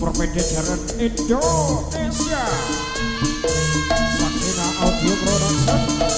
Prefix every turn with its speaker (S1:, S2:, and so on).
S1: Permedi Jaran Indonesia. Saksina Audio Production.